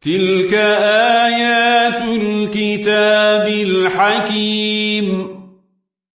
تلك آيات الكتاب الحكيم